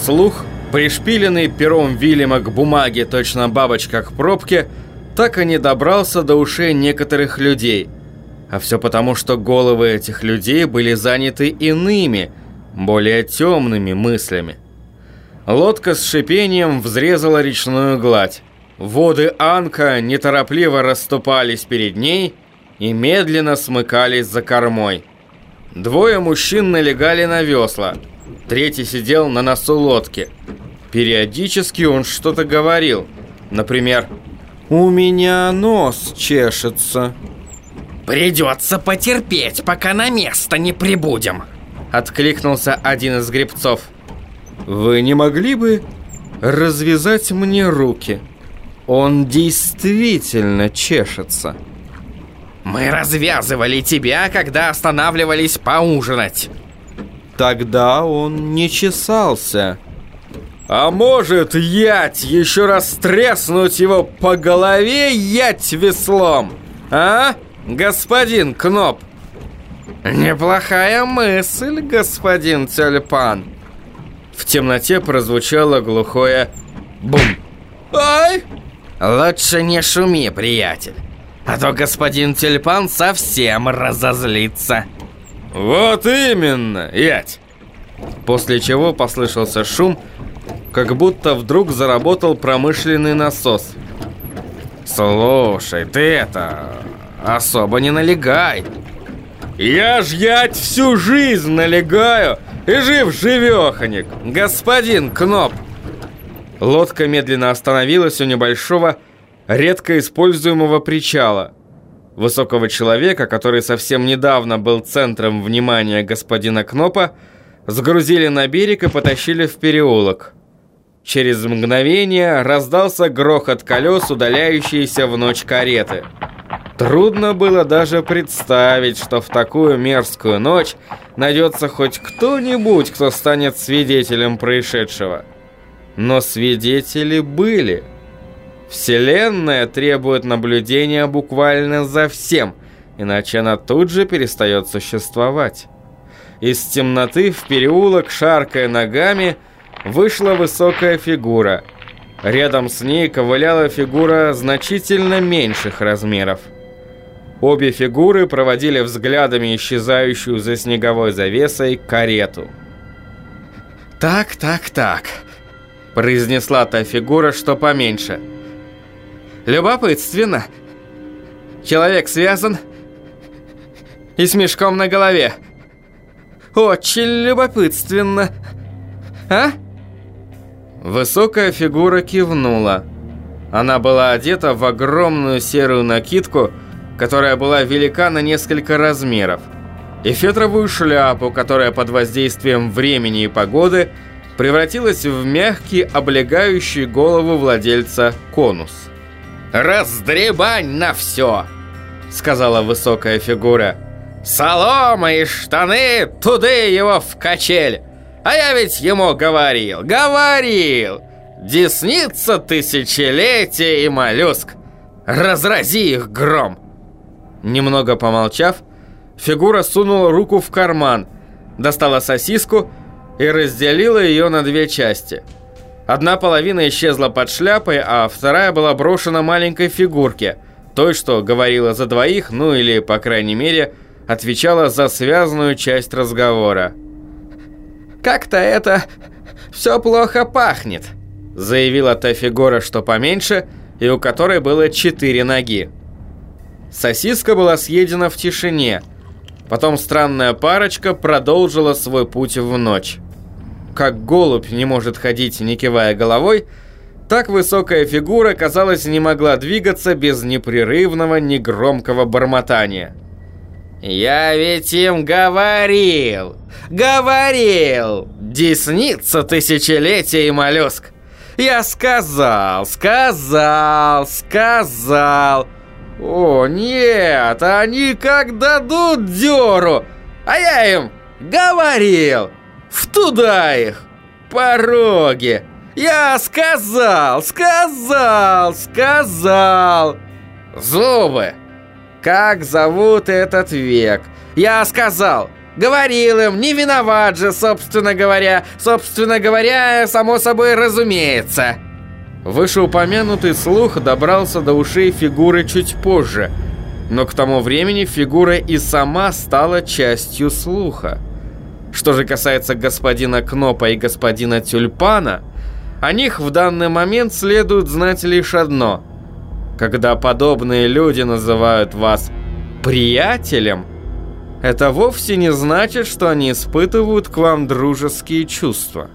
Слух, пришпиленный пером Вильяма к бумаге, точно бабочка к пробке, так и не добрался до ушей некоторых людей. А все потому, что головы этих людей были заняты иными, более темными мыслями. Лодка с шипением взрезала речную гладь. Воды Анка неторопливо расступались перед ней и медленно смыкались за кормой. Двое мужчин налегали на весла. Третий сидел на носу лодки. Периодически он что-то говорил. Например, «У меня нос чешется». «Придется потерпеть, пока на место не прибудем», — откликнулся один из гребцов. «Вы не могли бы развязать мне руки?» Он действительно чешется. Мы развязывали тебя, когда останавливались поужинать. Тогда он не чесался. А может, ять, еще раз треснуть его по голове ять веслом? А, господин Кноп? Неплохая мысль, господин Тюльпан. В темноте прозвучало глухое бум. Ай! Лучше не шуми, приятель. А то господин Тюльпан совсем разозлится. Вот именно, ять. После чего послышался шум, как будто вдруг заработал промышленный насос. Слушай, ты это... особо не налегай. Я ж ять всю жизнь налегаю и жив-живеханик, господин Кноп. Лодка медленно остановилась у небольшого, редко используемого причала. Высокого человека, который совсем недавно был центром внимания господина Кнопа, сгрузили на берег и потащили в переулок. Через мгновение раздался грохот колес, удаляющиеся в ночь кареты. Трудно было даже представить, что в такую мерзкую ночь найдется хоть кто-нибудь, кто станет свидетелем происшедшего. Но свидетели были. Вселенная требует наблюдения буквально за всем, иначе она тут же перестает существовать. Из темноты в переулок, шаркая ногами, вышла высокая фигура. Рядом с ней ковыляла фигура значительно меньших размеров. Обе фигуры проводили взглядами исчезающую за снеговой завесой карету. «Так, так, так», произнесла та фигура, что поменьше. Любопытственно. Человек связан и с мешком на голове. Очень любопытственно. А? Высокая фигура кивнула. Она была одета в огромную серую накидку, которая была велика на несколько размеров, и фетровую шляпу, которая под воздействием времени и погоды – превратилась в мягкий, облегающий голову владельца конус. «Раздребань на все!» — сказала высокая фигура. «Солома и штаны, туды его в качель! А я ведь ему говорил, говорил! Десница тысячелетия и моллюск! Разрази их гром!» Немного помолчав, фигура сунула руку в карман, достала сосиску и разделила ее на две части. Одна половина исчезла под шляпой, а вторая была брошена маленькой фигурке, той, что говорила за двоих, ну или, по крайней мере, отвечала за связанную часть разговора. «Как-то это все плохо пахнет», заявила та фигура, что поменьше, и у которой было четыре ноги. Сосиска была съедена в тишине. Потом странная парочка продолжила свой путь в ночь как голубь не может ходить, не кивая головой, так высокая фигура, казалось, не могла двигаться без непрерывного, негромкого бормотания. «Я ведь им говорил! Говорил! Десница тысячелетия и моллюск! Я сказал, сказал, сказал! О, нет, они как дадут дёру! А я им говорил!» В туда их! Пороги! Я сказал, сказал, сказал! Зубы! Как зовут этот век? Я сказал, Говорил им, не виноват же, собственно говоря. Собственно говоря, само собой разумеется. Вышеупомянутый слух добрался до ушей фигуры чуть позже, но к тому времени фигура и сама стала частью слуха. Что же касается господина Кнопа и господина Тюльпана, о них в данный момент следует знать лишь одно. Когда подобные люди называют вас «приятелем», это вовсе не значит, что они испытывают к вам дружеские чувства.